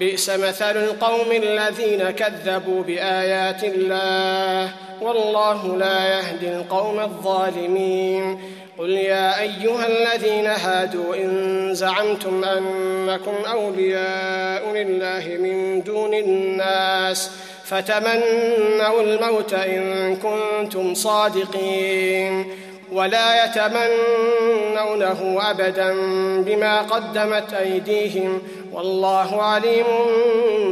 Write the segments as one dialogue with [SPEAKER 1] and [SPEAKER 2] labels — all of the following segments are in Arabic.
[SPEAKER 1] بئس مثل القوم الذين كذبوا بآيات الله والله لا يهدي القوم الظالمين. قل يا أيها الذين هادوا إن زعمتم أنكم أولياء لله من دون الناس فتمنوا الموت إن كنتم صادقين. ولا يتمنونه أبدا بما قدمت أيديهم والله عليم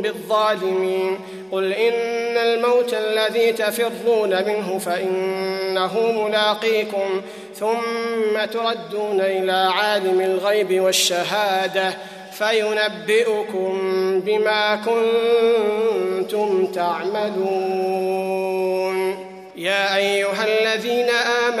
[SPEAKER 1] بالظالمين. قل إن الموت الذي تفرون منه فإنه ملاقيكم ثم تردون إلى عالم الغيب والشهادة فينبئكم بما كنتم تعملون. يا أيها الذين